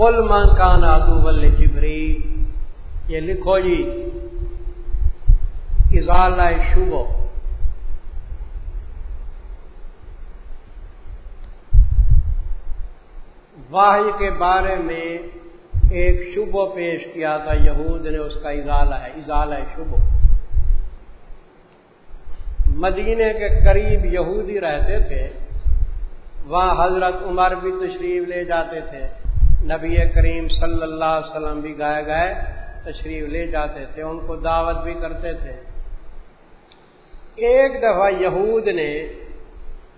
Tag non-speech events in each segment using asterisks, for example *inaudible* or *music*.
کل من کا نادو بل جبری یہ لکھو جی ازالہ شبو واحد کے بارے میں ایک شبو پیش کیا تھا، یہود نے اس کا ازالہ ہے ازالہ شبو مدینے کے قریب یہودی رہتے تھے، وہاں حضرت عمر بھی تشریف لے جاتے تھے۔ نبی کریم صلی اللہ علیہ وسلم بھی گائے گئے تشریف لے جاتے تھے، ان کو دعوت بھی کرتے تھے۔ ایک دفعہ یہود نے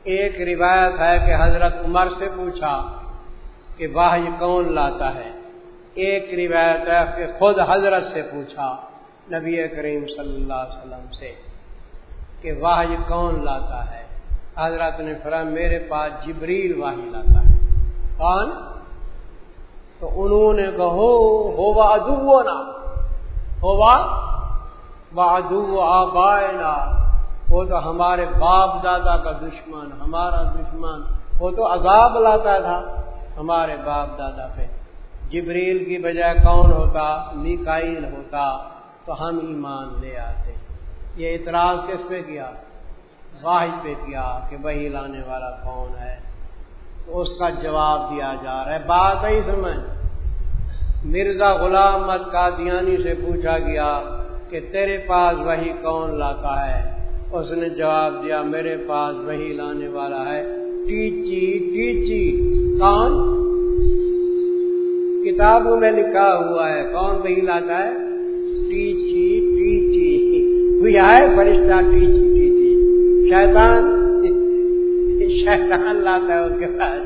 ایک روایت ہے کہ حضرت عمر سے پوچھا کہ واہ کون لاتا ہے۔ ایک روایت ہے کہ خود حضرت سے پوچھا نبی کریم صلی اللہ علیہ وسلم سے کہ واہ کون لاتا ہے۔ حضرت نے فرا میرے پاس جبریل واہی لاتا ہے۔ کون؟ تو انہوں نے کہو ہو ادو نا ہوا ادو آبائنا. وہ تو ہمارے باپ دادا کا دشمن، ہمارا دشمن۔ وہ تو عذاب لاتا تھا ہمارے باپ دادا پہ۔ جبریل کی بجائے کون ہوتا؟ میکائل ہوتا۔ تو ہم ایمان لے آتے۔ یہ اعتراض کس پہ کیا؟ واحد پہ کیا کہ وہی لانے والا کون ہے؟ اس کا جواب دیا جا رہا ہے۔ بات ہی سمجھ؟ مرزا غلام مت قادیانی سے پوچھا گیا کہ تیرے پاس وہی کون لاتا ہے؟ اس نے جواب دیا، میرے پاس وہی لانے والا ہے۔ ٹیچی ٹیچی، کون؟ کتابوں میں لکھا ہوا ہے۔ کون وہی لاتا ہے؟ ٹیچی ٹیچی۔ کوئی آئے، فرشتہ ٹیچی ٹیچی۔ شیطان؟ شیطان لاتا ہے ان کے پاس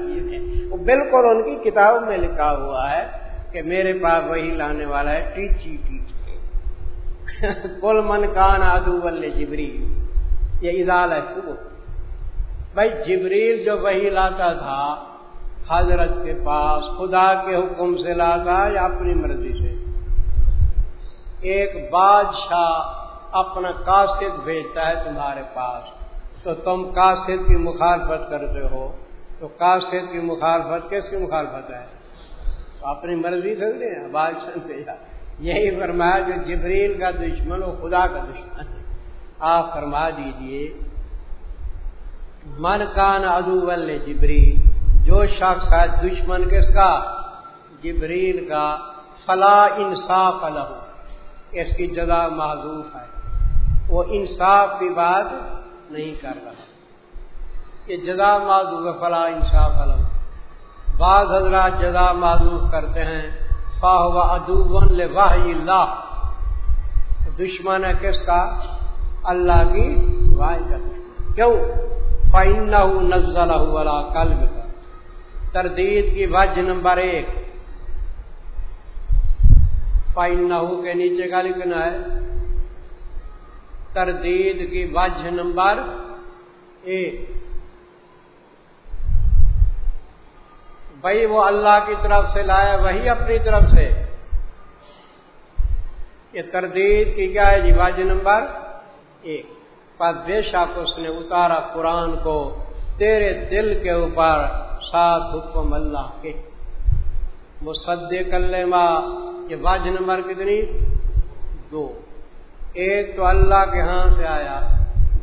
وہ بالکل ان کی کتابوں میں لکھا ہوا ہے کہ میرے پاس وہی لانے والا ہے، ٹیچی ٹیچی۔ کل من کان آدو بل جبری یہ اضال ہے صبح بھائی جبریل جو وہی لاتا تھا، حضرت کے پاس، خدا کے حکم سے لاتا یا اپنی مرضی سے؟ ایک بادشاہ اپنا کاسد بھیجتا ہے تمہارے پاس۔ تو تم کاسد کی مخالفت کرتے ہو۔ تو کاسد کی مخالفت کس کی مخالفت ہے؟ تو اپنی مرضی سے دے بادشاہ بھیجا یہی فرمایا جو جبریل کا دشمن وہ خدا کا دشمن ہے۔ آپ فرما دیجیے، من کان ادو جبریل جو شخص ہے دشمن کس کا؟ جبریل کا۔ فلا انصاف الح اس کی جگہ معذوف ہے۔ وہ انصاف کی بات نہیں کر رہا۔ یہ جزا معذوف فلا انصاف الح بعض حضرات جزا معذوف کرتے ہیں، فاہ ادو واہ اللہ۔ دشمن ہے کس کا؟ اللہ کی واحد کا۔ دشمن کیوں؟ فائن نزل والا قلب کا تردید کی وجہ نمبر ایک۔ فائن کے نیچے کا لکھنا ہے تردید کی وجہ نمبر ایک بھائی وہ اللہ کی طرف سے لایا، وہی اپنی طرف سے۔ یہ تردید کی کیا ہے جی؟ واج نمبر ایک پر بے شک اس نے اتارا قرآن کو تیرے دل کے اوپر سات حکم اللہ کے۔ مصد کلمہ یہ واج نمبر کتنی؟ دو۔ ایک تو اللہ کے ہاں سے آیا،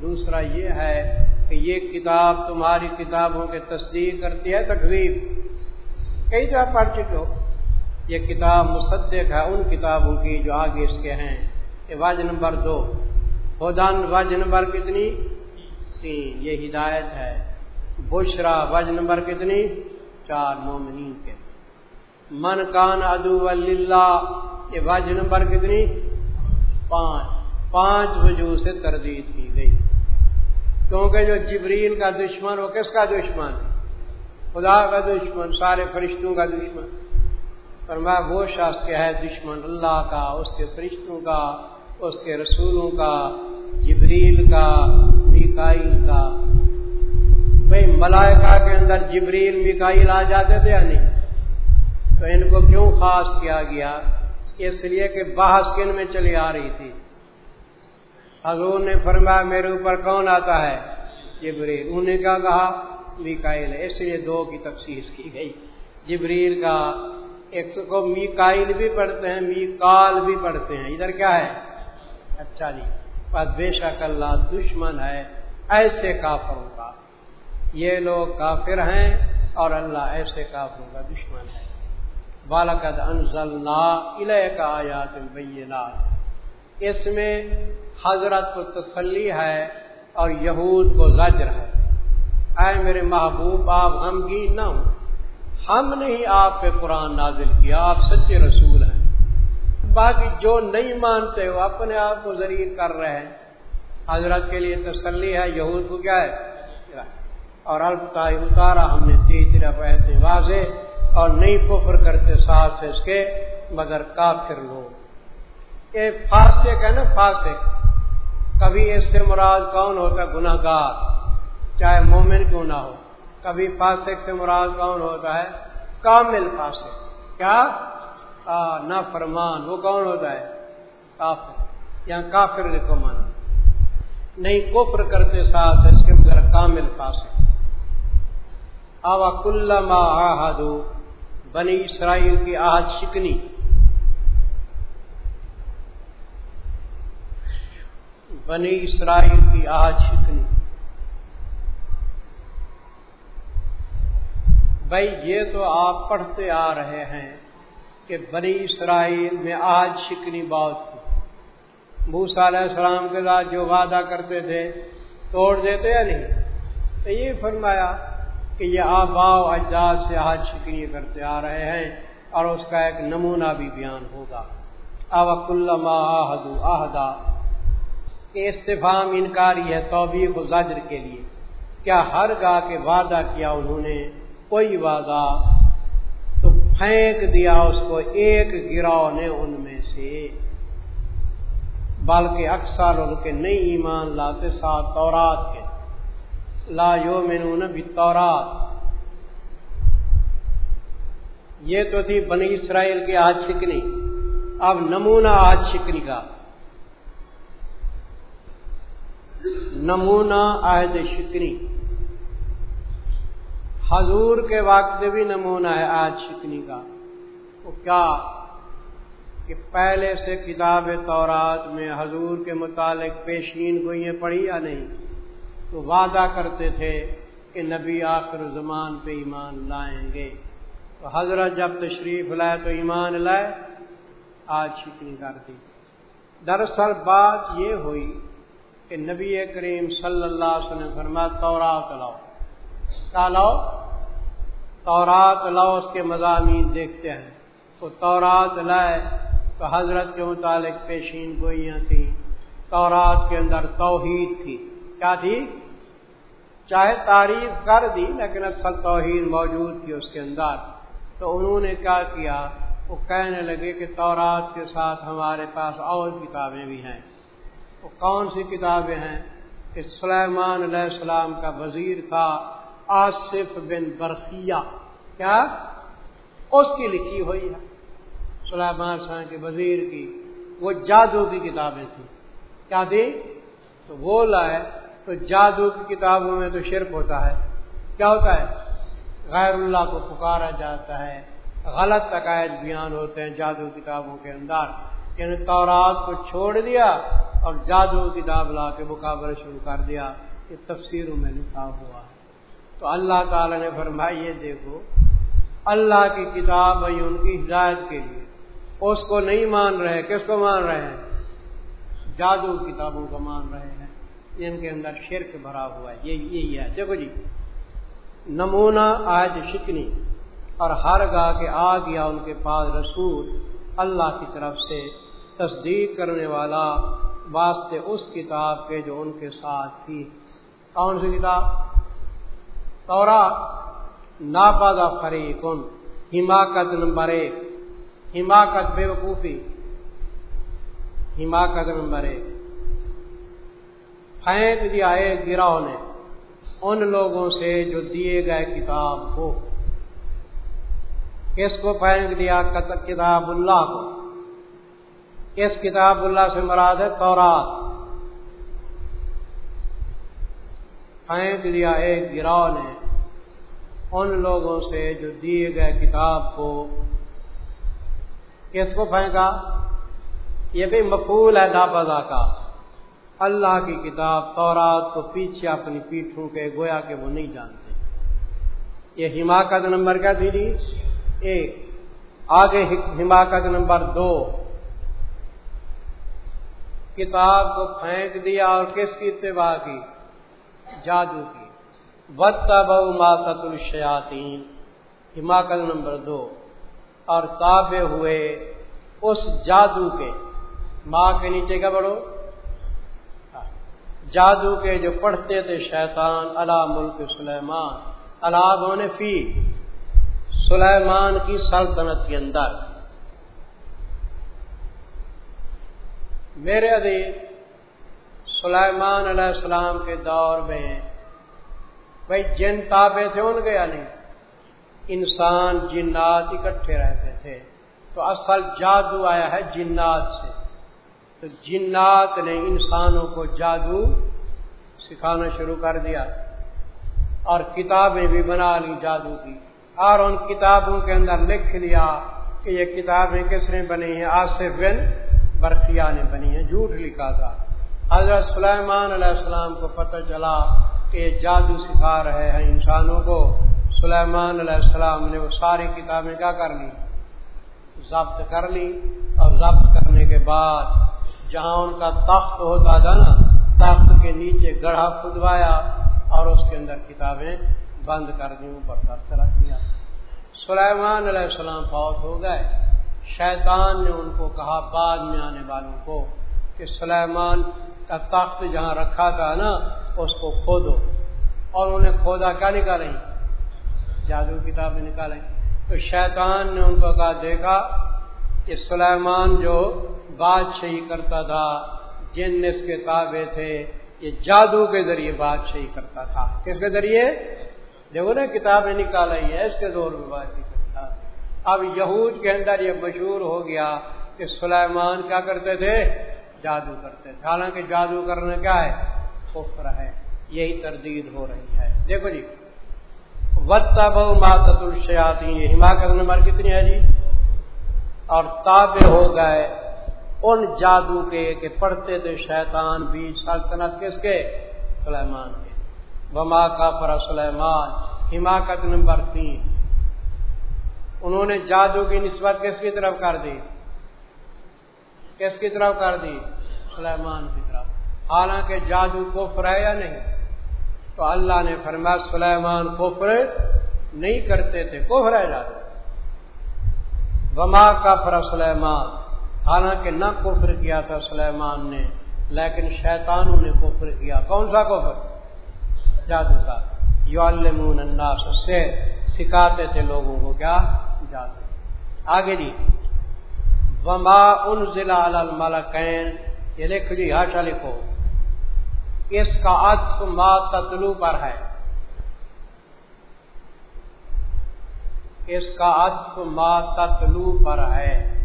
دوسرا یہ ہے کہ یہ کتاب تمہاری کتابوں کے تصدیق کرتی ہے تقریب کئی جگہ پڑھ چکے ہو، یہ کتاب مصدق ہے، ان کتابوں کی جو آگے اس کے ہیں۔ یہ واج نمبر دو۔ خدان واج نمبر کتنی؟ تین۔ یہ ہدایت ہے۔ بشرا وج نمبر کتنی؟ چار۔ مومنین کے۔ من کان ادو اللہ یہ وج نمبر کتنی؟ پانچ۔ پانچ وجوہ سے تردید کی گئی۔ کیونکہ جو جبریل کا دشمن، وہ کس کا دشمن؟ خدا کا دشمن، سارے فرشتوں کا دشمن۔ پر میں وہ شخص کے ہے دشمن اللہ کا، اس کے فرشتوں کا، اس کے رسولوں کا، جبریل کا میکائل کا۔ بھائی ملائکہ کے اندر جبریل میکائل آ جاتے تھے یا نہیں؟ تو ان کو کیوں خاص کیا گیا؟ اس لیے کہ بحث کن میں چلی آ رہی تھی۔ حضور نے فرمایا میرے اوپر کون آتا ہے؟ جبریل۔ انہوں نے کیا کہا؟ میکائل اس لیے دو کی تفصیل کی گئی۔ جبریل کا ایک کو می کائل بھی پڑھتے ہیں می کال بھی پڑھتے ہیں۔ ادھر کیا ہے؟ اچھا جی۔ بس بے شک اللہ دشمن ہے، ایسے کافروں کا۔ یہ لوگ کافر ہیں اور اللہ ایسے کافروں کا دشمن ہے۔ بالکد انزل کا آیات بینات اس میں حضرت کو تسلی ہے اور یہود کو زجر ہے۔ اے میرے محبوب، آپ غمگین نہ ہوں۔ ہم نے ہی آپ پہ قرآن نازل کیا، آپ سچے رسول ہیں۔ باقی جو نہیں مانتے ہو اپنے آپ کو ذریع کر رہے ہیں۔ حضرت کے لیے تسلی ہے، یہود کو کیا ہے؟ اور البتا اتارا ہم نے تیز طرف ایسے واضح اور نہیں کفر کرتے ساتھ سے اس کے مگر کافر لوگ۔ یہ فاسق ہے نا، فاسق۔ کبھی اس سے مراد کون ہوتا ہے گناہ گار چاہے مومن کیوں نہ ہو۔ کبھی فاسق سے مراد کون ہوتا ہے؟ کامل فاسق۔ کیا؟ نہ فرمان وہ کون ہوتا ہے؟ کافر۔ یا کافر لکھو مانا۔ نہیں، کفر کرتے ساتھ اس کے بغیر کامل فاسق۔ آوا کل آہدو بنی اسرائیل کی آہد شکنی۔ بنی اسرائیل کی آہد شکنی۔ بھائی، یہ تو آپ پڑھتے آ رہے ہیں کہ بنی اسرائیل میں آج شکنی بہت تھی۔ موسا علیہ السلام کے ساتھ جو وعدہ کرتے تھے، توڑ دیتے یا نہیں؟ تو یہ فرمایا کہ یہ آبا و اجداد سے آج شکنی کرتے آ رہے ہیں اور اس کا ایک نمونہ بھی بیان ہوگا۔ اوک اللہ آہدو آہدا استفام انکاری ہے توبیق و زجر کے لیے۔ کیا ہر گاہ کے وعدہ کیا انہوں نے؟ کوئی وعدہ؟ تو پھینک دیا اس کو ایک گراؤ نے ان میں سے۔ بلکہ اکثر ان کے نئی ایمان لاتے ساتھ تورات کے۔ لا یو مینون بھی تورات یہ تو تھی بنی اسرائیل کی آج شکنی۔ اب نمونہ آج شکنی کا۔ نمونہ عہد شکنی۔ حضور کے وقت بھی نمونہ ہے آج شکنی کا۔ وہ کیا کہ پہلے سے کتاب تورات میں حضور کے متعلق پیشین کو یہ پڑھی یا نہیں؟ تو وعدہ کرتے تھے کہ نبی آخر زمان پہ ایمان لائیں گے۔ تو حضرت جب تشریف لائے تو ایمان لائے آج شکنی کر دی۔ دراصل بات یہ ہوئی کہ نبی کریم صلی اللہ علیہ وسلم فرما تورات لاؤ۔ لاؤ؟ تورات لاؤ، اس کے مضامین دیکھتے ہیں۔ تو تورات لائے تو حضرت کے متعلق پیشین گوئیاں تھیں۔ تورات کے اندر توحید تھی۔ کیا تھی؟ چاہے تعریف کر دی، لیکن اصل توحید موجود تھی اس کے اندر۔ تو انہوں نے کیا کیا؟ وہ کہنے لگے کہ تورات کے ساتھ ہمارے پاس اور کتابیں بھی ہیں۔ وہ کون سی کتابیں ہیں؟ کہ سلیمان علیہ السلام کا وزیر تھا آصف بن برقیہ۔ کیا؟ اس کی لکھی ہوئی ہے۔ سلیمان خان کے وزیر کی وہ جادو کی کتابیں تھیں۔ کیا تھی؟ تو وہ لائے تو جادو کی کتابوں میں تو شرک ہوتا ہے۔ کیا ہوتا ہے؟ غیر اللہ کو پکارا جاتا ہے۔ غلط عقائد بیان ہوتے ہیں جادو کتابوں کے اندر۔ یعنی تورات کو چھوڑ دیا اور جادو کتاب لا کے مقابلہ شروع کر دیا یہ تفسیروں میں لکھا ہوا ہے۔ تو اللہ تعالی نے فرمایا، یہ دیکھو، اللہ کی کتاب ہے ان کی ہدایت کے لیے اس کو نہیں مان رہے، کس کو مان رہے ہیں؟ جادو کتابوں کو مان رہے ہیں۔ جن کے اندر شرک بھرا ہوا ہے۔ یہ یہی ہے۔ دیکھو جی نمونہ آج شکنی اور ہر گاہ کے آ گیا ان کے پاس رسول اللہ کی طرف سے تصدیق کرنے والا واسطے اس کتاب کے جو ان کے ساتھ تھی۔ کون سی کتاب؟ تورا ناپادا فریقن حماقت نمبر ایک۔ حماقت بے وقوفی حماقت نمبر ایک۔ پھینک دیا ایک گراؤ نے ان لوگوں سے جو دیے گئے کتاب کو۔ کس کو پھینک دیا؟ کتاب اللہ کو۔ کس کتاب اللہ سے مراد ہے تورات۔ پھینک دیا ایک گراؤ نے ان لوگوں سے جو دیے گئے کتاب کو کس کو پھینکا یہ بھی مفول ہے ناپذا کا۔ اللہ کی کتاب تورات کو پیچھے اپنی پیٹھوں کے گویا کہ وہ نہیں جانتے۔ یہ حماقت نمبر کیا تھی جی؟ ایک۔ آگے حماقت نمبر دو۔ کتاب کو پھینک دیا اور کس کی اتباع کی؟ جادو کی۔ بہو ماتت الشیاتی حماقت نمبر دو۔ اور تابے ہوئے اس جادو کے۔ ماں کے نیچے کا بڑھو جادو کے جو پڑھتے تھے شیطان اللہ ملک سلیمان اللہ ہونے فی سلیمان کی سلطنت کے اندر۔ میرے عزیز، سلیمان علیہ السلام کے دور میں بھائی جن تابے تھے ان گیا یعنی نہیں انسان، جنات اکٹھے رہتے تھے۔ تو اصل جادو آیا ہے جنات سے۔ تو جنات نے انسانوں کو جادو سکھانا شروع کر دیا اور کتابیں بھی بنا لی جادو کی۔ اور ان کتابوں کے اندر لکھ لیا کہ یہ کتابیں کس نے بنی ہیں؟ آصف بن برقیہ نے بنی ہیں، جھوٹ لکھا تھا۔ حضرت سلیمان علیہ السلام کو پتہ چلا کہ جادو سکھا رہے ہیں انسانوں کو۔ سلیمان علیہ السلام نے وہ ساری کتابیں کیا کر لی؟ ضبط کر لی۔ اور ضبط کرنے کے بعد جہاں ان کا تخت ہوتا تھا نا، تخت کے نیچے گڑھا کھدوایا اور اس کے اندر کتابیں بند کر دی اوپر تخت رکھ دیا۔ سلیمان علیہ السلام فوت ہو گئے۔ شیطان نے ان کو کہا بعد میں آنے والوں کو کہ سلیمان کا تخت جہاں رکھا تھا نا، اس کو کھودو۔ اور انہیں کھودا کیا نکالیں؟ جادو کتابیں نکالیں۔ تو شیطان نے ان کو کہا، دیکھا کہ سلیمان جو بادشاہی کرتا تھا، جن اس کے تابے تھے، یہ جادو کے ذریعے بادشاہی کرتا تھا۔ کس کے ذریعے؟ دیکھو نا، کتابیں نکالی ہے، اس کے دور میں بادشاہی کرتا اب یہود کے اندر یہ مشہور ہو گیا کہ سلیمان کیا کرتے تھے؟ جادو کرتے تھے۔ حالانکہ جادو کرنا کیا ہے؟ کفر ہے۔ یہی تردید ہو رہی ہے۔ دیکھو جی۔ ماتت الشیاتی یہ حماقت نمبر کتنی ہے جی؟ اور تابع ہو گئے ان جادو کے کہ پڑھتے تھے شیطان بیچ سلطنت کس کے؟ سلیمان کے۔ وما کا پر سلیمان۔ حماقت نمبر تین۔ انہوں نے جادو کی نسبت کس کی طرف کر دی؟ کس کی طرف کر دی؟ سلیمان کی طرف۔ حالانکہ جادو کو ہے یا نہیں؟ تو اللہ نے فرمایا، سلیمان کفر نہیں کرتے تھے، کفر ہے جادو۔ وما کا فرا سلیمان۔ حالانکہ نہ کفر کیا تھا سلیمان نے، لیکن شیطانوں نے کفر کیا۔ کون سا کفر؟ جادو کا۔ یو الناس سے سکھاتے تھے لوگوں کو کیا؟ آگے جی وما ان ضلع الملکین یہ لکھ جی ہاشا لکھو۔ اس کا عطف ما تتلو پر ہے۔ اس کا عطف ما تتلو پر ہے۔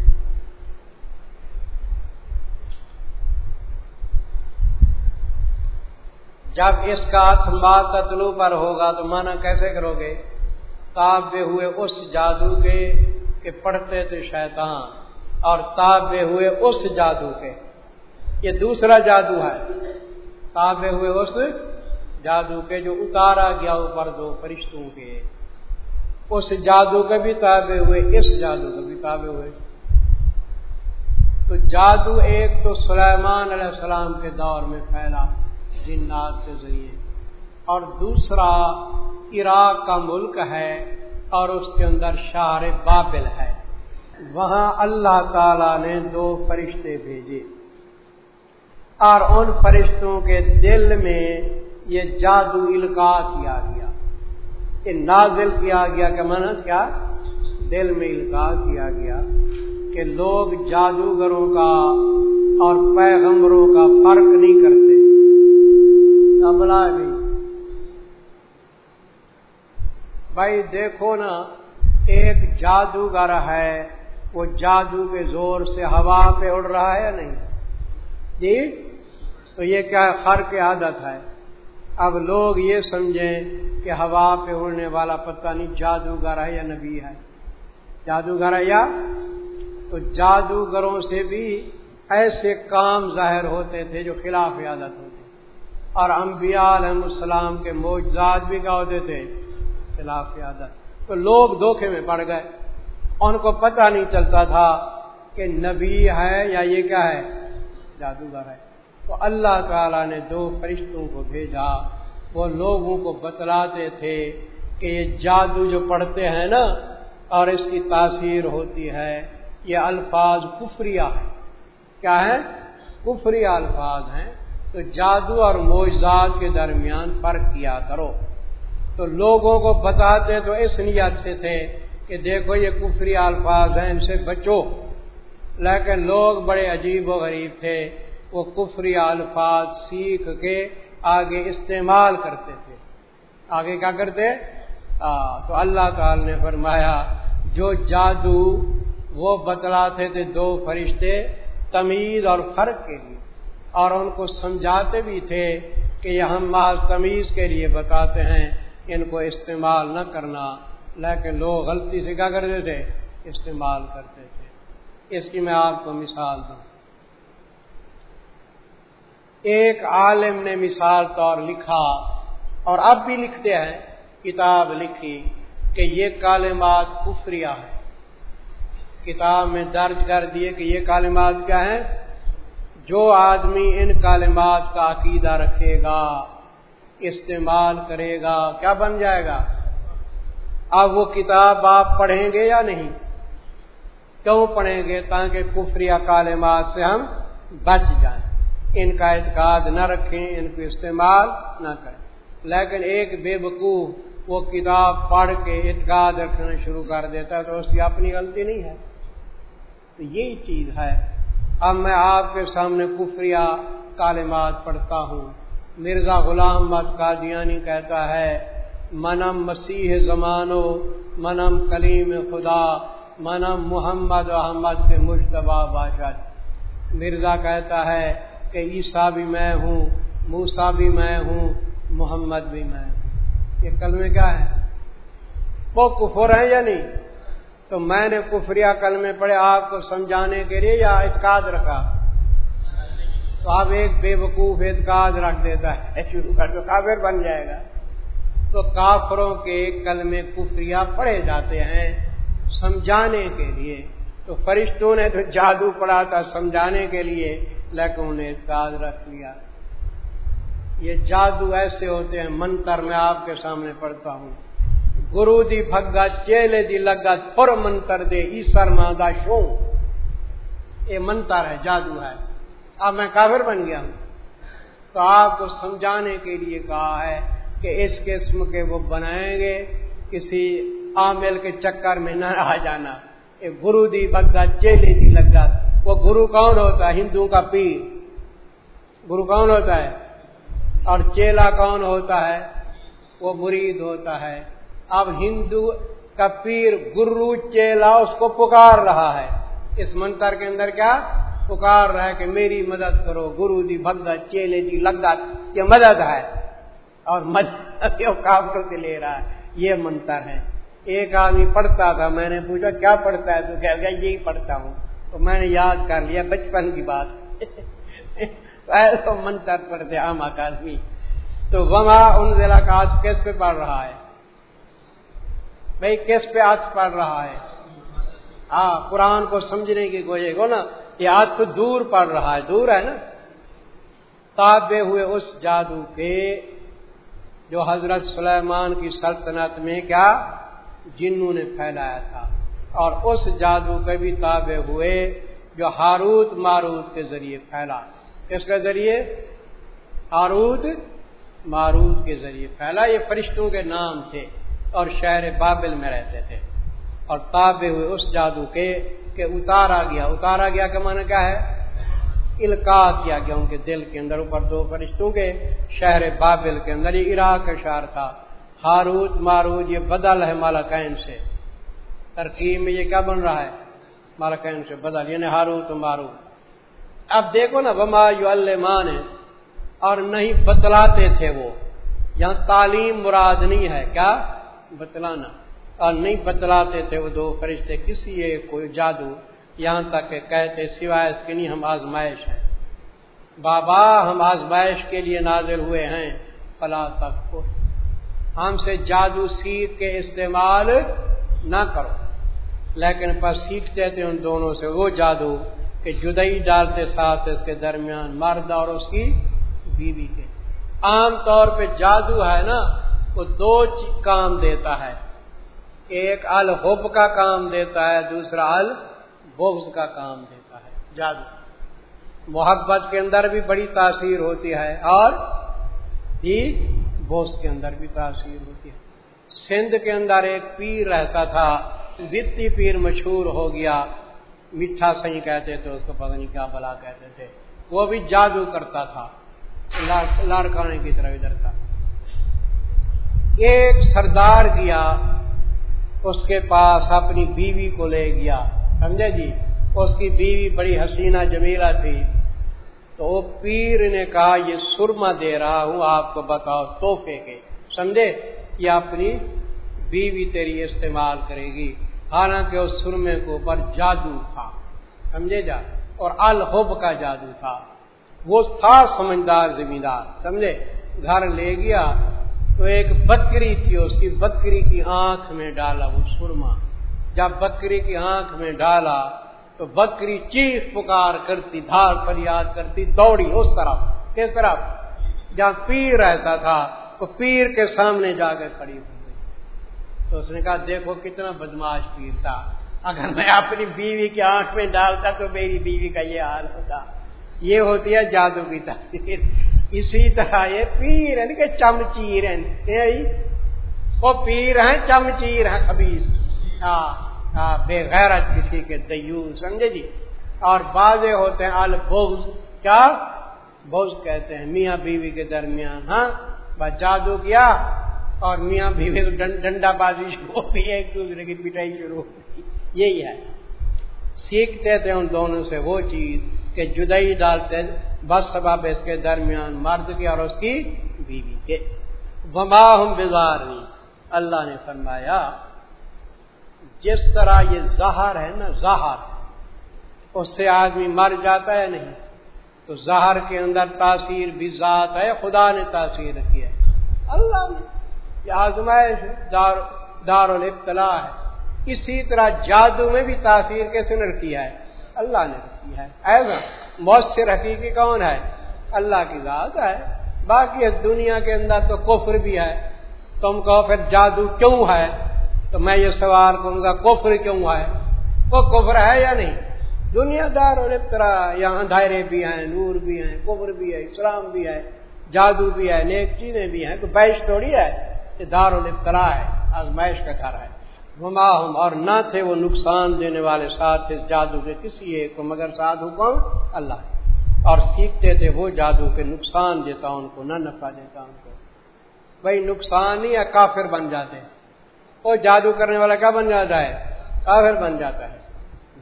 جب اس کا عطف ما تتلو پر ہوگا تو مانا کیسے کرو گے؟ تابے ہوئے اس جادو کے کہ پڑھتے تھے شیطان اور تابے ہوئے اس جادو کے یہ دوسرا جادو ہے۔ تابے ہوئے اس جادو کے جو اتارا گیا اوپر دو فرشتوں کے۔ اس جادو کے بھی تابے ہوئے، اس جادو کے بھی تابے ہوئے۔ تو جادو ایک تو سلیمان علیہ السلام کے دور میں پھیلا جنات کے ذریعے۔ اور دوسرا عراق کا ملک ہے اور اس کے اندر شہر بابل ہے۔ وہاں اللہ تعالی نے دو فرشتے بھیجے۔ اور ان فرشتوں کے دل میں یہ جادو القاع کیا گیا۔ کہ نازل کیا گیا کہ من کیا؟ دل میں القاع کیا گیا کہ لوگ جادوگروں کا اور پیغمبروں کا فرق نہیں کرتے۔ بلا بھی۔ بھائی دیکھو نا، ایک جادوگر ہے، وہ جادو کے زور سے ہوا پہ اڑ رہا ہے یا نہیں؟ جی؟ تو یہ کیا خر کی عادت ہے؟ اب لوگ یہ سمجھیں کہ ہوا پہ اڑنے والا پتہ نہیں جادوگر ہے یا نبی ہے۔ جادوگر ہے یا؟ تو جادوگروں سے بھی ایسے کام ظاہر ہوتے تھے جو خلاف عادت ہوتے۔ اور انبیاء علیہ السلام کے موجزات بھی کیا ہوتے تھے خلاف عادت تو لوگ دھوکے میں پڑ گئے۔ ان کو پتہ نہیں چلتا تھا کہ نبی ہے یا یہ کیا ہے؟ جادوگر ہے۔ تو اللہ تعالی نے دو فرشتوں کو بھیجا۔ وہ لوگوں کو بتلاتے تھے کہ یہ جادو جو پڑھتے ہیں نا، اور اس کی تاثیر ہوتی ہے، یہ الفاظ کفریہ ہے کیا ہے کفری الفاظ ہیں۔ تو جادو اور معجزات کے درمیان فرق کیا کرو۔ تو لوگوں کو بتاتے تو اس نیت سے تھے کہ دیکھو یہ کفری الفاظ ہیں ان سے بچو۔ لیکن لوگ بڑے عجیب و غریب تھے۔ وہ کفری الفاظ سیکھ کے آگے استعمال کرتے تھے۔ آگے کیا کرتے؟ آ, تو اللہ تعالی نے فرمایا جو جادو وہ بتلاتے تھے دو فرشتے تمیز اور فرق کے لیے۔ اور ان کو سمجھاتے بھی تھے کہ یہ ہم محض تمیز کے لیے بتاتے ہیں۔ ان کو استعمال نہ کرنا۔ لیکن لوگ غلطی سے کیا کرتے تھے؟ استعمال کرتے تھے۔ اس کی میں آپ کو مثال دوں۔ ایک عالم نے مثال طور لکھا اور اب بھی لکھتے ہیں، کتاب لکھی کہ یہ کالمات کفریا ہے کتاب میں درج کر دیے کہ یہ کالمات کیا ہیں؟ جو آدمی ان کالمات کا عقیدہ رکھے گا۔ استعمال کرے گا۔ کیا بن جائے گا؟ اب وہ کتاب آپ پڑھیں گے یا نہیں؟ کیوں پڑھیں گے تاکہ کفریہ کالمات سے ہم بچ جائیں؟ ان کا اعتقاد نہ رکھیں، ان کو استعمال نہ کریں۔ لیکن ایک بے وقوف وہ کتاب پڑھ کے اعتقاد رکھنا شروع کر دیتا ہے تو اس کی اپنی غلطی نہیں ہے۔ تو یہی چیز ہے۔ اب میں آپ کے سامنے کفریہ کالمات پڑھتا ہوں۔ مرزا غلام مت قادیانی کہتا ہے، منم مسیح زمانو، منم کلیم خدا، منم محمد احمد کے مشتبہ باشد مرزا کہتا ہے کہ عیسیٰ بھی میں ہوں موسا بھی میں ہوں، محمد بھی میں ہوں۔ یہ کلمے کیا ہے وہ کفر ہے یا نہیں؟ تو میں نے کفریا کلمے پڑھے، آپ کو سمجھانے کے لیے یا اعتقاد رکھا؟ تو آپ ایک بے وقوف اعتقاد رکھ دیتا ہے۔ شروع کر جو کافر بن جائے گا۔ تو کافروں کے کلمے کفریا پڑھے جاتے ہیں سمجھانے کے لیے۔ تو فرشتوں نے تو جادو پڑھا تھا سمجھانے کے لیے، لیکن انہیں اعتقاد رکھ لیا۔ یہ جادو ایسے ہوتے ہیں، منتر میں آپ کے سامنے پڑھتا ہوں۔ گرو دی بھگا، چیلے دی لگا، پر منتر دے ایسر مانگا شو یہ منتر ہے، جادو ہے۔ اب میں کافر بن گیا ہوں۔ تو آپ کو سمجھانے کے لیے کہا ہے کہ اس قسم کے وہ بنائیں گے، کسی عامل کے چکر میں نہ آ جانا۔ یہ گرو دی بگا چیلے دی لگا وہ گرو کون ہوتا ہے؟ ہندو کا پیر۔ گرو کون ہوتا ہے؟ اور چیلا کون ہوتا ہے؟ وہ مرید ہوتا ہے۔ اب ہندو کا پیر گرو چیلا اس کو پکار رہا ہے۔ اس منتر کے اندر کیا؟ پکار رہا ہے کہ میری مدد کرو، گرو دی بھگت، چیلے دی لگت، یہ مدد ہے۔ اور مدد *laughs* کافر سے لے رہا ہے۔ یہ منتر ہے۔ ایک آدمی پڑھتا تھا، میں نے پوچھا، کیا پڑھتا ہے؟ تو کہہ گیا، یہی پڑھتا ہوں۔ تو میں نے یاد کر لیا بچپن کی بات۔ *laughs* ایسا منتر پڑھتے عام آدمی تو وما ان ضلع کا آج کس پہ پڑھ رہا ہے؟ بھائی، کس پہ آج پڑھ رہا ہے؟ ہاں قرآن کو سمجھنے کی کوشش۔ کو نا آج تو دور پڑ رہا ہے، دور ہے نا۔ تابے ہوئے اس جادو کے جو حضرت سلیمان کی سلطنت میں کیا جنوں نے پھیلایا تھا۔ اور اس جادو کے بھی تابع ہوئے جو ہاروت ماروت کے ذریعے پھیلا۔ کس کے ذریعے؟ ہاروت ماروت کے ذریعے پھیلا۔ یہ فرشتوں کے نام تھے اور شہر بابل میں رہتے تھے۔ اور تابع ہوئے اس جادو کے کہ اتارا گیا۔ اتارا گیا کہ مانا کیا ہے؟ القا کیا گیا۔ ان کے دل کے اندر اوپر دو فرشتوں کے شہر بابل کے اندر، یہ عراق کا شہر تھا۔ ہاروت، ماروت، یہ بدل ہے مالکین سے۔ ترکیب میں یہ کیا بن رہا ہے؟ مالکین سے بدل یعنی ہاروت ماروت۔ اب دیکھو نا، وما یو المان اور نہیں بتلاتے تھے وہ۔ یہاں تعلیم مراد نہیں ہے۔ کیا؟ بتلانا۔ اور نہیں بتلاتے تھے وہ دو فرشتے کسی ایک کوئی جادو، یہاں تک کہ کہتے سوائے اس کے نہیں ہم آزمائش ہیں۔ بابا، ہم آزمائش کے لیے نازل ہوئے ہیں۔ فلا تک کو ہم سے جادو سیکھ کے استعمال نہ کرو۔ لیکن پر سیکھتے تھے ان دونوں سے وہ جادو کہ جدئی ڈالتے ساتھ اس کے درمیان مرد اور اس کی بیوی کے۔ عام طور پہ جادو ہے نا، وہ دو کام دیتا ہے۔ ایک الحب کا کام دیتا ہے، دوسرا البغض کا کام دیتا ہے۔ جادو محبت کے اندر بھی بڑی تاثیر ہوتی ہے اور جی بوس کے اندر بھی تاثیر ہوتی ہے۔ سندھ کے اندر ایک پیر رہتا تھا، وتی پیر مشہور ہو گیا۔ میٹھا صحیح کہتے تھے، اس کو پتہ نہیں کیا بلا کہتے تھے۔ وہ بھی جادو کرتا تھا لاڑکانے کی طرف ادھر کا ایک سردار گیا اس کے پاس اپنی بیوی کو لے گیا۔ سمجھے جی؟ اس کی بیوی بڑی حسینہ جمیلہ تھی۔ تو پیر نے کہا، یہ سرما دے رہا ہوں، آپ کو بتاؤ توحفے کے۔ سمجھے؟ یہ اپنی بیوی تیری استعمال کرے گی۔ حالانکہ اس سرمے کے اوپر جادو تھا۔ سمجھے جا؟ اور الحب کا جادو تھا۔ وہ تھا سمجھدار زمیندار۔ سمجھے؟ گھر لے گیا۔ تو ایک بکری تھی، اس کی بکری کی آنکھ میں ڈالا وہ سرما۔ جب بکری کی آنکھ میں ڈالا تو بکری چیخ پکار کرتی دھار پر یاد کرتی، دوڑی اس طرف، کس طرف؟ جہاں پیر رہتا تھا تو پیر کے سامنے جا کے کھڑی ہو گئی۔ تو اس نے کہا، دیکھو کتنا بدماش پیر تھا۔ اگر میں اپنی بیوی کی آنکھ میں ڈالتا تو میری بیوی کا یہ حال ہوتا۔ یہ ہوتی ہے جادو کی تاثیر اسی طرح یہ پیر ہے کہ چمچیر ہیں۔ وہ پیر ہیں، چمچیر ہیں۔ خبیز ہاں بے غیرت کسی کے دیو سمجھے جی؟ اور بازے ہوتے ہیں البوز کیا؟ بوز کہتے ہیں، میاں بیوی کے درمیان ہاں؟ بس جادو کیا؟ اور میاں بیوی کو ڈنڈا بازی شروع ہوتی ہے ایک دوسرے کی پٹائی شروع ہوتی یہی ہے۔ سیکھتے تھے ان دونوں سے وہ چیز۔ کہ جدائی ڈالتے بس سباب اس کے درمیان مرد کی اور اس کی بیوی کے۔ وما ہم بزار اللہ نے فرمایا، جس طرح یہ زہر ہے نا، زہر، اس سے آدمی مر جاتا ہے نہیں؟ تو زہر کے اندر تاثیر بھی ذات ہے، خدا نے تاثیر رکھی ہے۔ اللہ نے، یہ آزمائش دار دار ہے۔ اسی طرح جادو میں بھی تاثیر کیسے نے رکھی ہے؟ اللہ نے رکھی ہے۔ ایسا مؤثر حقیقی کون ہے؟ اللہ کی ذات ہے۔ باقی دنیا کے اندر تو کفر بھی ہے۔ تم کہو پھر جادو کیوں ہے؟ تو میں یہ سوال کروں گا، کفر کیوں ہے؟ وہ کفر ہے یا نہیں؟ دنیا دار اور طرح یہاں دائرے بھی ہیں، نور بھی ہیں، کفر بھی ہے، اسلام بھی ہے، جادو بھی ہے، نیک چیزیں بھی ہیں۔ تو بیش تھوڑی ہے یہ دار الفطرا ہے، آزمائش کا گھر ہے۔ گما ہوں اور نہ تھے وہ نقصان دینے والے ساتھ اس جادو کے کسی ایک کو، مگر ساتھ حکم اللہ۔ اور سیکھتے تھے وہ جادو کے نقصان دیتا، ان کو نہ نفع دیتا، ان کو۔ بھائی نقصان ہی یا کافر بن جاتے وہ جادو کرنے والا کیا بن جاتا ہے؟ کافر بن جاتا ہے۔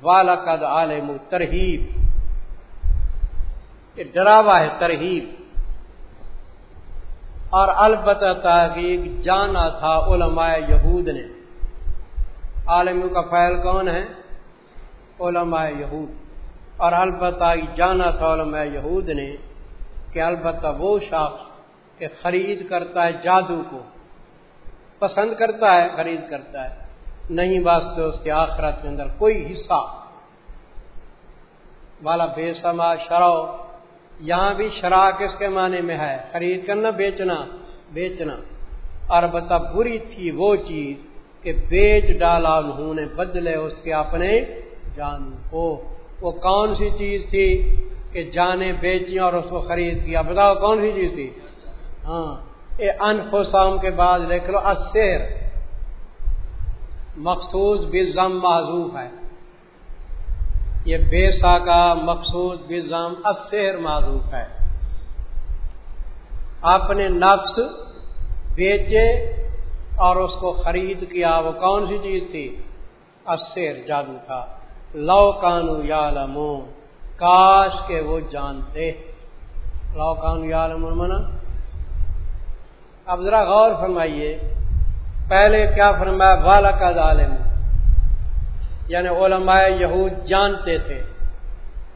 والا قد عالم ترہیب یہ ڈراوا ہے ترہیب۔ اور البتہ تحقیق جانا تھا علماء یہود نے۔ عالم کا فیل کون ہے؟ علماء یہود۔ اور البتہ جانا تھا علماء یہود نے کہ البتہ وہ شخص کہ خرید کرتا ہے جادو کو، پسند کرتا ہے، خرید کرتا ہے۔ نہیں واسطے اس کے آخرت کے اندر کوئی حصہ۔ والا بے سما شرو یہاں بھی شرا کس کے معنی میں ہے؟ خرید کرنا، بیچنا بیچنا۔ اور بتا بری تھی وہ چیز کہ بیچ ڈالا انہوں نے، بدلے اس کے اپنے جان کو۔ وہ کون سی چیز تھی کہ جانے بیچی اور اس کو خرید کیا؟ بتاؤ کون سی چیز تھی؟ ہاں۔ یہ انفسام کے بعد لکھ لو اسیر مخصوص بزم معذوف ہے۔ یہ بیسا کا مخصوص بزم اسیر معذوف ہے۔ اپنے نفس بیچے اور اس کو خرید کیا۔ وہ کون سی چیز تھی؟ اسیر جادو تھا۔ لو کانو یا لمو کاش کے وہ جانتے۔ لو کانو یا لمو منا۔ اب ذرا غور فرمائیے۔ پہلے کیا فرمایا؟ والا کا ظالم یعنی علماء یہود جانتے تھے۔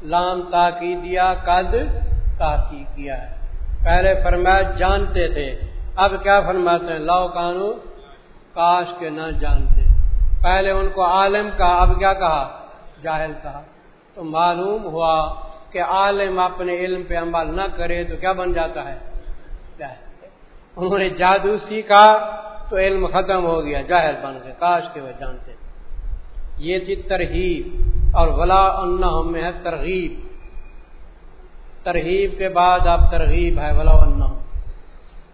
لام تاکی دیا قد تاکی کیا۔ ہے پہلے فرمایا جانتے تھے۔ اب کیا فرماتے ہیں؟ لو کانو کاش کے نہ جانتے۔ پہلے ان کو عالم کہا، اب کیا کہا؟ جاہل کہا۔ تو معلوم ہوا کہ عالم اپنے علم پہ عمل نہ کرے تو کیا بن جاتا ہے؟ انہوں نے جادو سیکھا تو علم ختم ہو گیا، جاہل بن گئے، کاش کے وہ جانتے۔ یہ تھی ترغیب اور ولا ہم میں ہے ترغیب۔ ترغیب کے بعد اب ترغیب ہے، ولا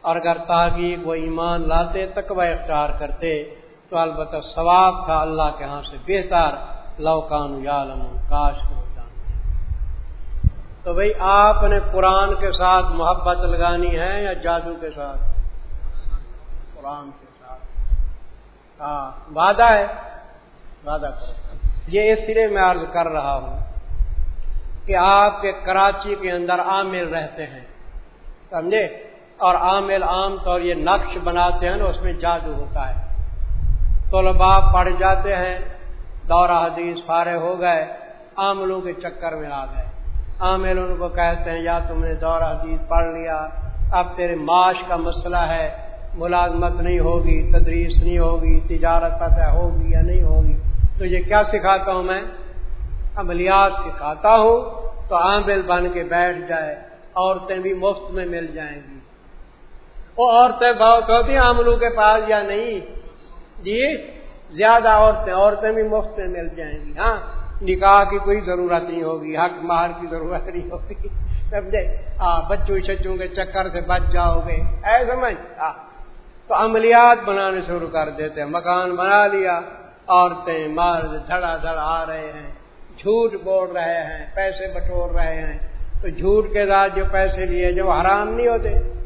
اور اگر تحقیق وہ ایمان لاتے تقوی اختیار کرتے تو البتہ ثواب تھا اللہ کے ہاں سے بہتر۔ لوکان یا کاش کو جانتے تو بھائی آپ نے قرآن کے ساتھ محبت لگانی ہے یا جادو کے ساتھ؟ قرآن کے ساتھ۔ ہاں وعدہ ہے۔ وعدہ کرو۔ یہ اس لیے میں عرض کر رہا ہوں کہ آپ کے کراچی کے اندر عامل رہتے ہیں۔ سمجھے؟ اور عامل عام طور یہ نقش بناتے ہیں نا، اس میں جادو ہوتا ہے۔ طلباء پڑھ جاتے ہیں، دورہ حدیث فارے ہو گئے، عاملوں کے چکر میں آ گئے۔ عامل ان کو کہتے ہیں، یا تم نے دورہ حدیث پڑھ لیا، اب تیرے معاش کا مسئلہ ہے، ملازمت نہیں ہوگی، تدریس نہیں ہوگی، تجارت پتہ ہوگی یا نہیں ہوگی۔ تو یہ کیا سکھاتا ہوں میں؟ عملیات سکھاتا ہوں تو عامل بن کے بیٹھ جائے، عورتیں بھی مفت میں مل جائیں گی۔ وہ عورتیں بہت ہوتی ہیں عاملوں کے پاس یا نہیں جی زیادہ عورتیں عورتیں بھی مفت میں مل جائیں گی ہاں۔ نکاح کی کوئی ضرورت نہیں ہوگی، حق مار کی ضرورت نہیں ہوگی، سمجھے؟ ہاں بچوں شچوں کے چکر سے بچ جاؤ گے، اے سمجھ؟ تو عملیات بنانے شروع کر دیتے ہیں، مکان بنا لیا، عورتیں مرد دھڑا دھڑ آ رہے ہیں، جھوٹ بول رہے ہیں، پیسے بٹور رہے ہیں، تو جھوٹ کے ساتھ جو پیسے لیے جو حرام نہیں ہوتے۔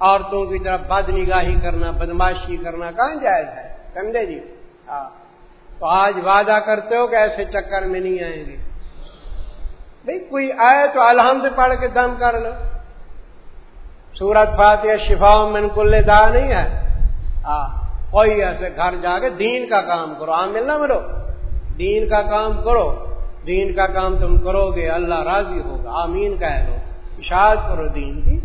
عورتوں کی طرف بد نگاہی کرنا، بدماشی کرنا، کہاں جائز ہے؟ سمجھے جی؟ ہاں۔ تو آج وعدہ کرتے ہو کہ ایسے چکر میں نہیں آئیں گے۔ بھائی کوئی آئے تو الحمد پڑھ کے دم کر لو۔ سورت فاتح شفا من کل دا نہیں ہے؟ ہاں۔ کوئی ایسے گھر جا کے دین کا کام کرو۔ آم ملنا مرو دین کا کام کرو۔ دین کا کام تم کرو گے، اللہ راضی ہوگا۔ آمین کہہ لو اشاعت کرو دین کی۔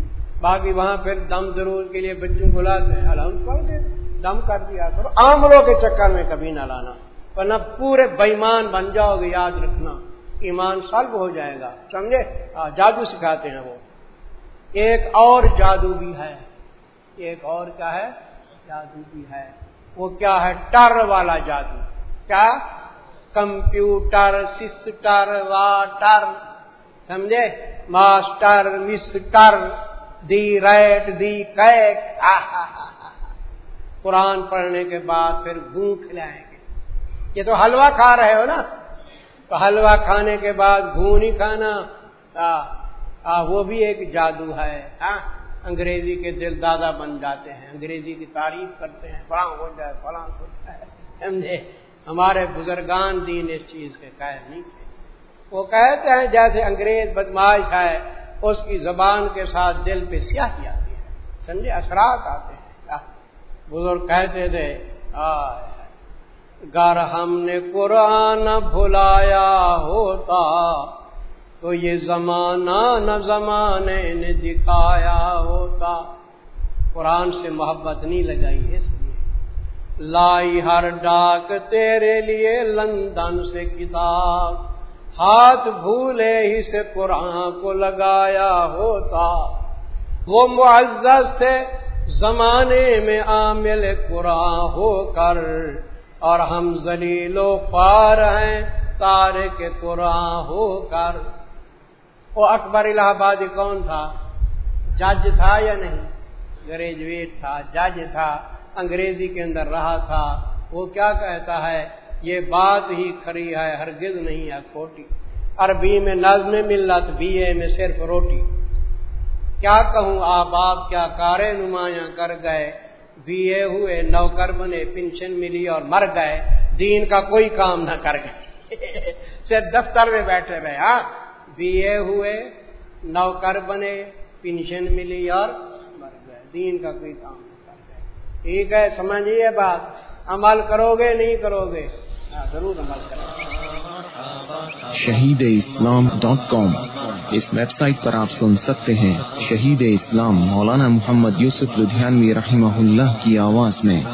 باقی وہاں پھر دم ضرور کے لیے بچوں کو لاتے ہیں۔ الحمد پڑھ دے دم کر دیا کرو۔ آمروں کے چکر میں کبھی نہ لانا۔ ورنہ پورے بےمان بن جاؤ گے، یاد رکھنا۔ ایمان سلب ہو جائے گا۔ سمجھے؟ جادو سکھاتے ہیں وہ۔ ایک اور جادو بھی ہے۔ ایک اور کیا ہے؟ جادو بھی ہے۔ وہ کیا ہے؟ ٹر والا جادو۔ کیا؟ Computer, sister, water. سمجھے؟ Master, mister. The rat the cake. قرآن پڑھنے کے بعد پھر گوں کھلائیں گے. یہ تو حلوہ کھا رہے ہو نا؟ تو حلوہ کھانے کے بعد گھون نہیں کھانا. آ, وہ بھی ایک جادو ہے. انگریزی کے دل دادا بن جاتے ہیں. انگریزی کی تعریف کرتے ہیں. فلاں ہو جائے فلاں ہو جائے. سمجھے ہمارے بزرگان دین اس چیز کے قائد نہیں تھے. وہ کہتے ہیں جیسے انگریز بدماش ہے اس کی زبان کے ساتھ دل پہ سیاہی آتی ہے۔ سمجھے اثرات آتے ہیں۔ بزرگ کہتے تھے گر ہم نے قرآن بھلایا ہوتا، تو یہ زمانہ نہ زمانے نے دکھایا ہوتا۔ قرآن سے محبت نہیں لگائی اس لیے۔ لائی ہر ڈاک تیرے لیے لندن سے کتاب۔ ہاتھ بھولے ہی سے قرآن کو لگایا ہوتا۔ وہ معزز تھے، زمانے میں عامل قرآن ہو کر۔ اور ہم زلیل و پار ہیں تارے کے قرآن ہو کر۔ وہ اکبر الہ آبادی کون تھا؟ جج تھا یا نہیں؟ گریجویٹ تھا، جج تھا، انگریزی کے اندر رہا تھا۔ وہ کیا کہتا ہے؟ یہ بات ہی کھری ہے، ہرگز نہیں ہے کھوٹی۔ عربی میں نظم ملت، بی اے میں صرف روٹی۔ کیا کہوں آپ آپ کیا کارے نمایاں کر گئے؟ بی اے ہوئے، نوکر بنے پینشن ملی اور مر گئے۔ دین کا کوئی کام نہ کر گئے۔ *laughs* صرف دفتر میں بیٹھے رہے ہاں؟ بی اے ہوئے، نوکر بنے پینشن ملی اور مر گئے۔ دین کا کوئی کام نہ کر گئے۔ ٹھیک ہے، سمجھیے بات۔ عمل کرو گے نہیں کرو گے ضرور عمل کریں۔ Shaheed Islam dot com. اس ویب سائٹ پر آپ سن سکتے ہیں شہید اسلام مولانا محمد یوسف لدھیانوی رحمہ اللہ کی آواز میں۔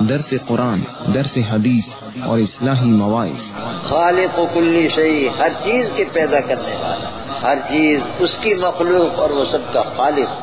درس قرآن درس حدیث اور اصلاحی مواعث۔ خالق و کلی شہی ہر چیز کے پیدا کرنے والا ہر چیز اس کی مخلوق اور وہ سب کا خالق۔